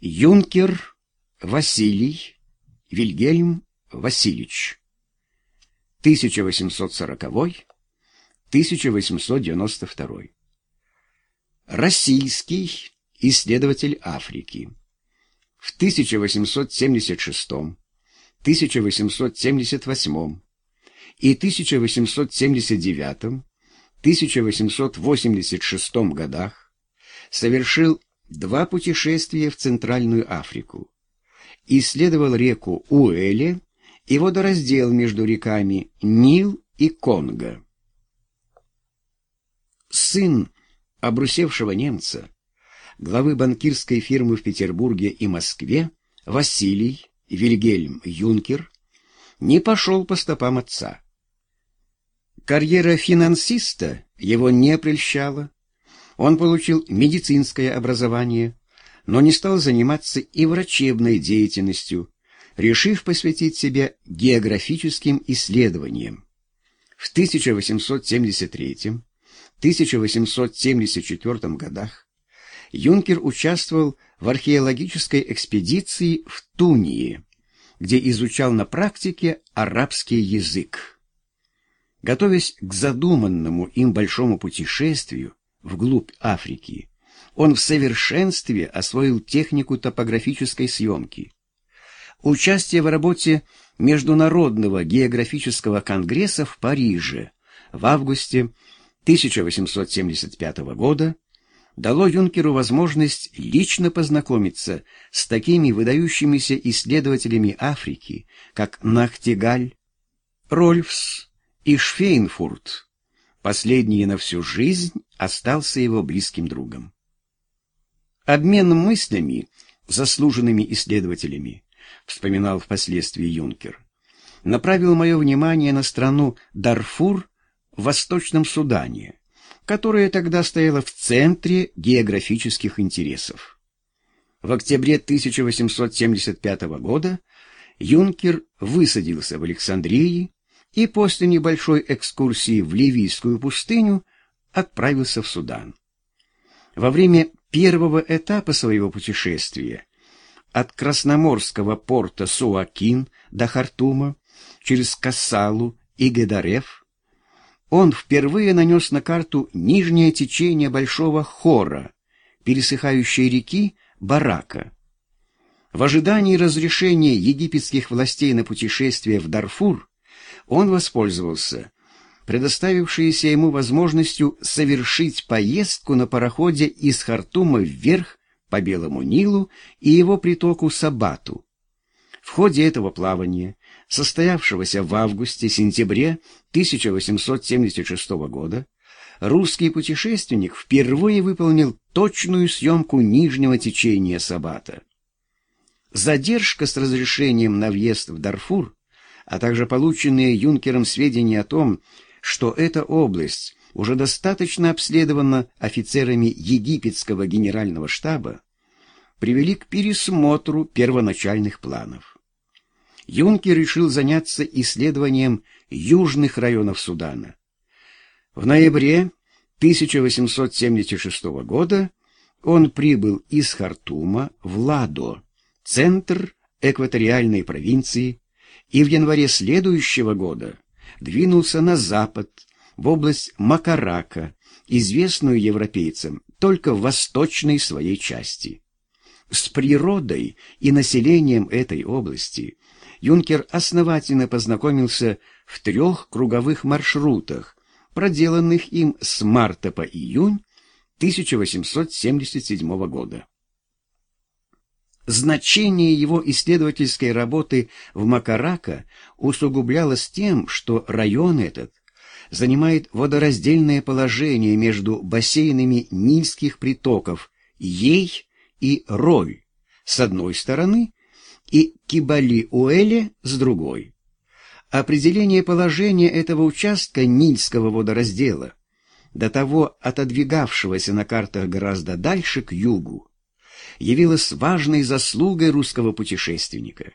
Юнкер Василий Вильгельм Васильевич. 1840-1892 Российский исследователь Африки. В 1876, 1878 и 1879, 1886 годах совершил два путешествия в Центральную Африку, исследовал реку Уэле и водораздел между реками Нил и Конго. Сын обрусевшего немца, главы банкирской фирмы в Петербурге и Москве, Василий Вильгельм Юнкер, не пошел по стопам отца. Карьера финансиста его не прельщала. Он получил медицинское образование, но не стал заниматься и врачебной деятельностью, решив посвятить себя географическим исследованиям. В 1873-1874 годах Юнкер участвовал в археологической экспедиции в Тунии, где изучал на практике арабский язык. Готовясь к задуманному им большому путешествию вглубь Африки, он в совершенстве освоил технику топографической съемки. Участие в работе Международного географического конгресса в Париже в августе 1875 года дало Юнкеру возможность лично познакомиться с такими выдающимися исследователями Африки, как Нахтигаль, Рольфс и Шфейнфурт. Последний на всю жизнь остался его близким другом. Обмен мыслями, заслуженными исследователями, вспоминал впоследствии Юнкер, направил мое внимание на страну Дарфур в Восточном Судане, которая тогда стояла в центре географических интересов. В октябре 1875 года Юнкер высадился в Александрии и после небольшой экскурсии в Ливийскую пустыню отправился в Судан. Во время первого этапа своего путешествия от Красноморского порта Суакин до Хартума через Кассалу и Гедареф он впервые нанес на карту нижнее течение Большого Хора, пересыхающей реки Барака. В ожидании разрешения египетских властей на путешествие в Дарфур он воспользовался предоставившейся ему возможностью совершить поездку на пароходе из Хартума вверх по Белому Нилу и его притоку Сабату. В ходе этого плавания состоявшегося в августе-сентябре 1876 года, русский путешественник впервые выполнил точную съемку нижнего течения Сабата. Задержка с разрешением на въезд в Дарфур, а также полученные юнкером сведения о том, что эта область уже достаточно обследована офицерами египетского генерального штаба, привели к пересмотру первоначальных планов. Юнкер решил заняться исследованием южных районов Судана. В ноябре 1876 года он прибыл из Хартума в Ладо, центр экваториальной провинции, и в январе следующего года двинулся на запад, в область Макарака, известную европейцам только в восточной своей части. С природой и населением этой области Юнкер основательно познакомился в трех круговых маршрутах, проделанных им с марта по июнь 1877 года. Значение его исследовательской работы в Макарака усугублялось тем, что район этот занимает водораздельное положение между бассейнами нильских притоков Ей и Роль с одной стороны и Кибали-Уэле с другой. Определение положения этого участка Нильского водораздела, до того отодвигавшегося на картах гораздо дальше к югу, явилось важной заслугой русского путешественника.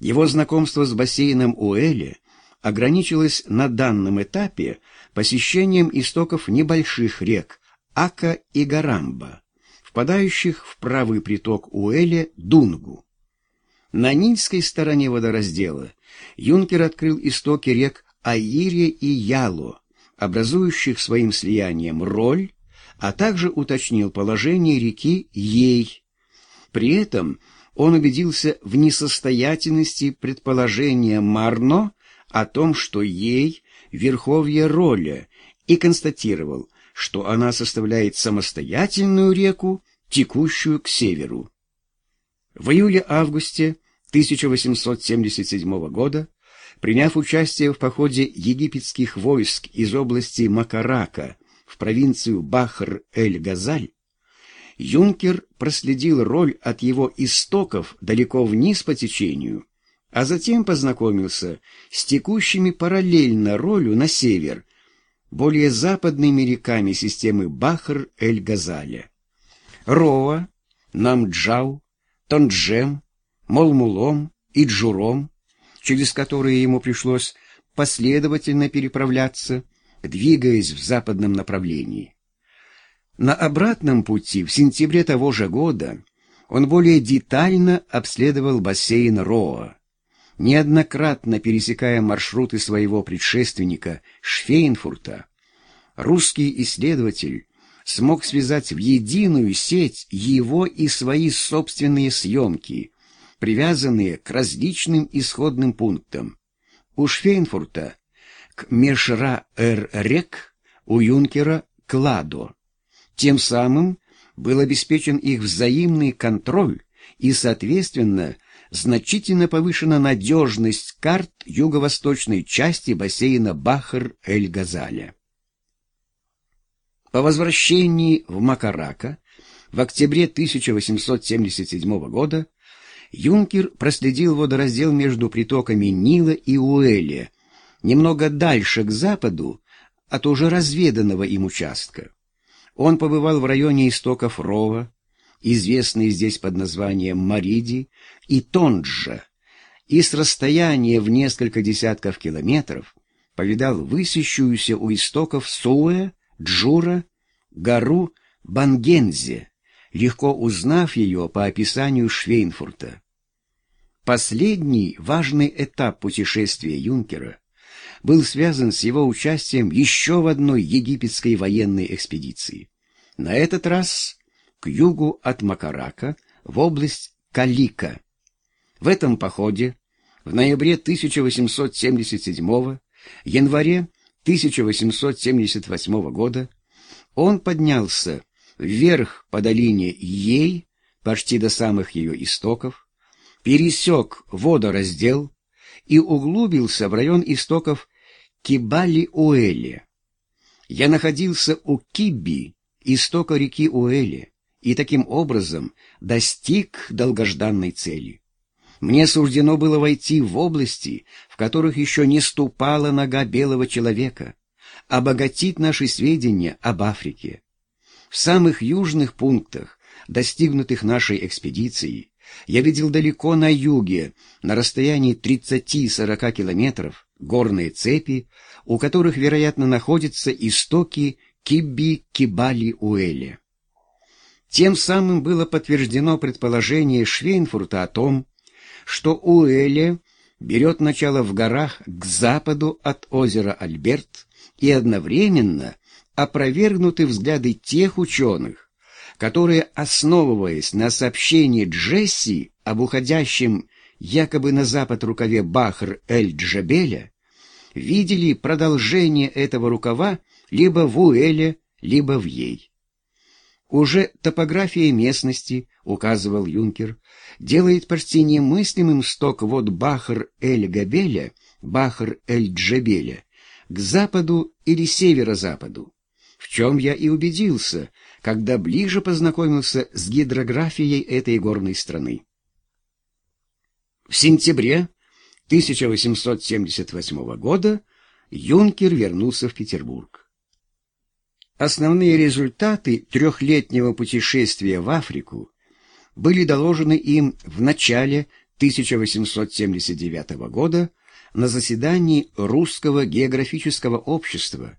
Его знакомство с бассейном Уэле ограничилось на данном этапе посещением истоков небольших рек Ака и Гарамба, впадающих в правый приток Уэля Дунгу. На Нильской стороне водораздела Юнкер открыл истоки рек Аире и Яло, образующих своим слиянием роль, а также уточнил положение реки Ей. При этом он убедился в несостоятельности предположения Марно о том, что Ей — верховье роля, и констатировал, что она составляет самостоятельную реку, текущую к северу. В июле-августе 1877 года, приняв участие в походе египетских войск из области Макарака в провинцию Бахр-эль-Газаль, Юнкер проследил роль от его истоков далеко вниз по течению, а затем познакомился с текущими параллельно ролью на север более западными реками системы Бахр-эль-Газаля. Роа, Намджау, Тонджем, Молмулом и Джуром, через которые ему пришлось последовательно переправляться, двигаясь в западном направлении. На обратном пути в сентябре того же года он более детально обследовал бассейн Роа, неоднократно пересекая маршруты своего предшественника Швейнфурта, русский исследователь смог связать в единую сеть его и свои собственные съемки, привязанные к различным исходным пунктам. У Швейнфурта к Мешра-эр-Рек, у Юнкера к Ладо. Тем самым был обеспечен их взаимный контроль и, соответственно, значительно повышена надежность карт юго-восточной части бассейна Бахар-эль-Газаля. По возвращении в Макарака в октябре 1877 года Юнкер проследил водораздел между притоками Нила и Уэля, немного дальше к западу от уже разведанного им участка. Он побывал в районе истоков Рова, известные здесь под названием Мариди, и Тонджа, и с расстояния в несколько десятков километров повидал высящуюся у истоков Суэ, Джура, гору Бангензе, легко узнав ее по описанию Швейнфурта. Последний важный этап путешествия Юнкера был связан с его участием еще в одной египетской военной экспедиции. На этот раз к югу от Макарака в область Калика. В этом походе в ноябре 1877 январе 1878 года он поднялся вверх по долине Ей, почти до самых ее истоков, пересек водораздел и углубился в район истоков Кибали-Уэли. Я находился у Киби, истока реки Уэли, и таким образом достиг долгожданной цели. Мне суждено было войти в области, в которых еще не ступала нога белого человека, обогатить наши сведения об Африке. В самых южных пунктах, достигнутых нашей экспедицией, я видел далеко на юге, на расстоянии 30-40 километров, горные цепи, у которых, вероятно, находятся истоки Кибби-Кибали-Уэля. Тем самым было подтверждено предположение Швейнфурта о том, что Уэле берет начало в горах к западу от озера Альберт и одновременно опровергнуты взгляды тех ученых, которые, основываясь на сообщении Джесси об уходящем якобы на запад рукаве Бахр-эль-Джабеля, видели продолжение этого рукава либо в Уэле, либо в Ей. Уже топография местности, указывал Юнкер, делает почти немыслимым сток вод Бахр-эль-Габеля, Бахр-эль-Джабеля, к западу или северо-западу, в чем я и убедился, когда ближе познакомился с гидрографией этой горной страны. В сентябре 1878 года Юнкер вернулся в Петербург. Основные результаты трехлетнего путешествия в Африку были доложены им в начале 1879 года на заседании Русского географического общества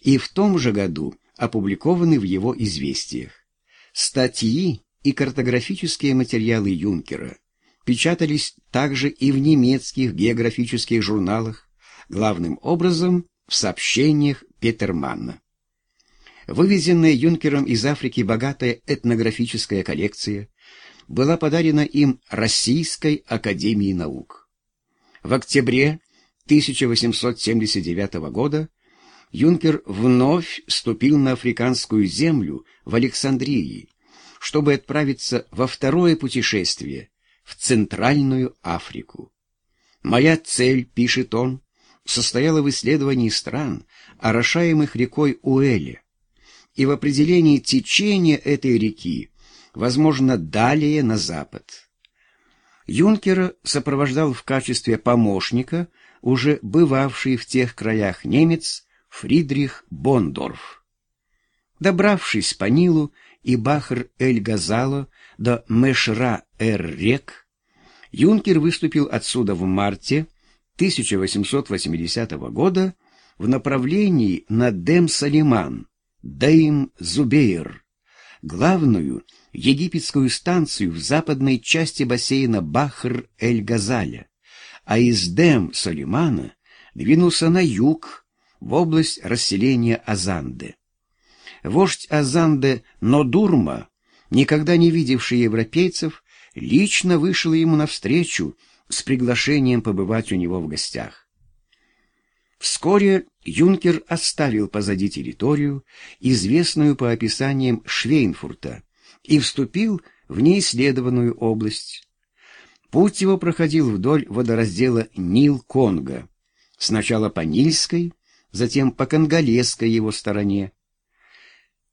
и в том же году опубликованы в его известиях. Статьи и картографические материалы Юнкера печатались также и в немецких географических журналах, главным образом в сообщениях Петерманна. Вывезенная Юнкером из Африки богатая этнографическая коллекция была подарена им Российской Академией Наук. В октябре 1879 года Юнкер вновь ступил на африканскую землю в Александрии, чтобы отправиться во второе путешествие в Центральную Африку. «Моя цель», — пишет он, — состояла в исследовании стран, орошаемых рекой Уэле, и в определении течения этой реки, возможно, далее на запад. Юнкера сопровождал в качестве помощника уже бывавший в тех краях немец Фридрих Бондорф. Добравшись по Нилу и Бахр-эль-Газало до Мешра-эр-Рек, Юнкер выступил отсюда в марте 1880 года в направлении на Дем-Салиман, Дейм-Зубейр, главную египетскую станцию в западной части бассейна Бахр-эль-Газаля, а из Дем-Салимана двинулся на юг, в область расселения Азанды. Вождь Азанды Нодурма, никогда не видевший европейцев, лично вышел ему навстречу с приглашением побывать у него в гостях. Вскоре юнкер оставил позади территорию, известную по описаниям Швейнфурта, и вступил в неисследованную область. Путь его проходил вдоль водораздела Нил-Конго, сначала по Нильской, затем по Конголезской его стороне.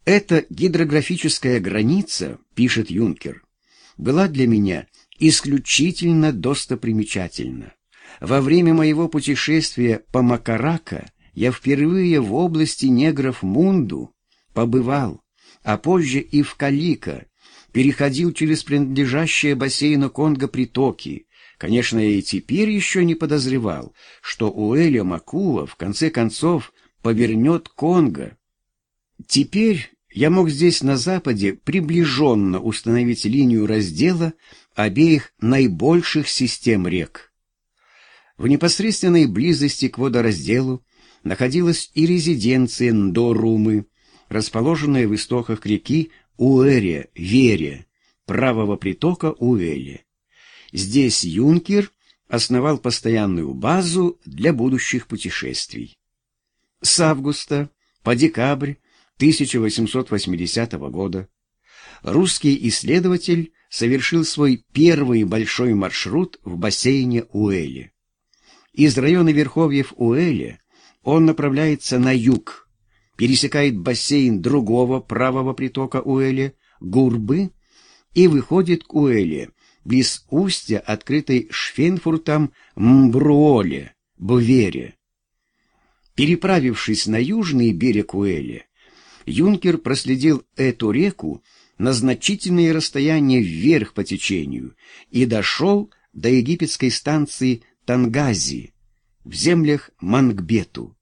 Эта гидрографическая граница, пишет Юнкер, была для меня исключительно достопримечательна. Во время моего путешествия по Макарака я впервые в области негров Мунду побывал, а позже и в Калика, переходил через принадлежащие бассейну Конго притоки. Конечно, и теперь еще не подозревал, что у Эля Макула в конце концов повернет Конго. Теперь я мог здесь на Западе приближенно установить линию раздела обеих наибольших систем рек. В непосредственной близости к водоразделу находилась и резиденция Ндорумы, расположенная в истоках реки Уэре, Вере, правого притока Уэле. Здесь Юнкер основал постоянную базу для будущих путешествий. С августа по декабрь 1880 года русский исследователь совершил свой первый большой маршрут в бассейне Уэле. Из района Верховьев Уэля он направляется на юг, пересекает бассейн другого правого притока Уэля, Гурбы, и выходит к Уэле, близ устья открытой Швенфуртом Мбруоле, Бувере. Переправившись на южный берег Уэля, Юнкер проследил эту реку на значительные расстояния вверх по течению и дошел до египетской станции Тангази в землях Мангбету.